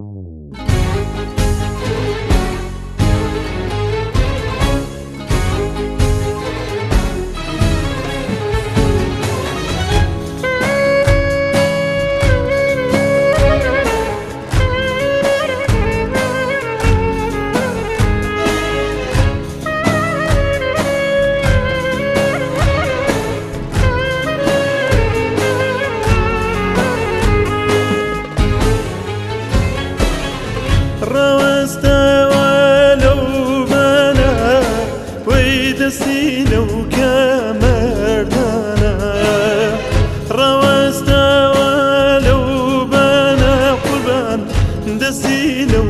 Mm. کەسی لەو کەمەردانە ڕەوەستاوە و بەە قوربان دەسی لەو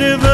River.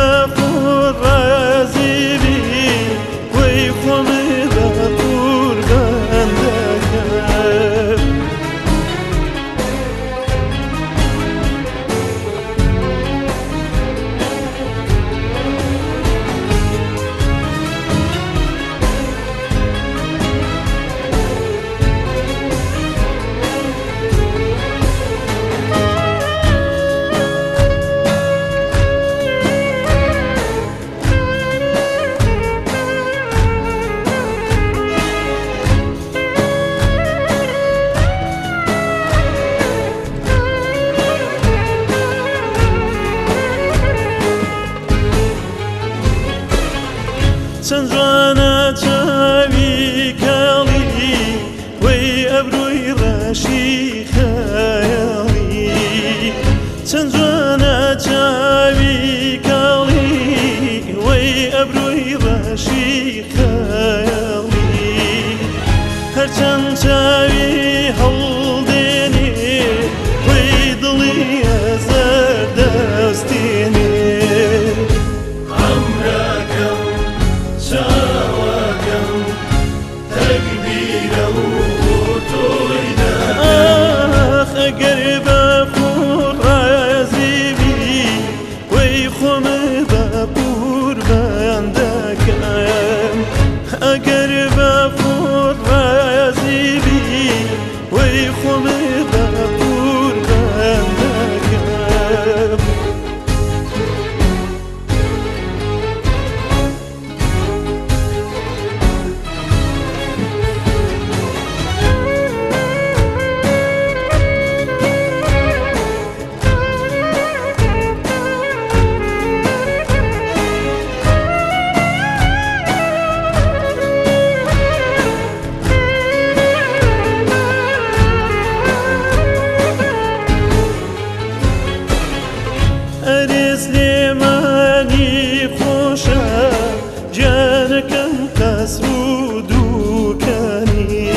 از رو دو کنی.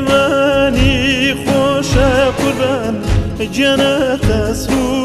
منی خوش قربان جنت از رو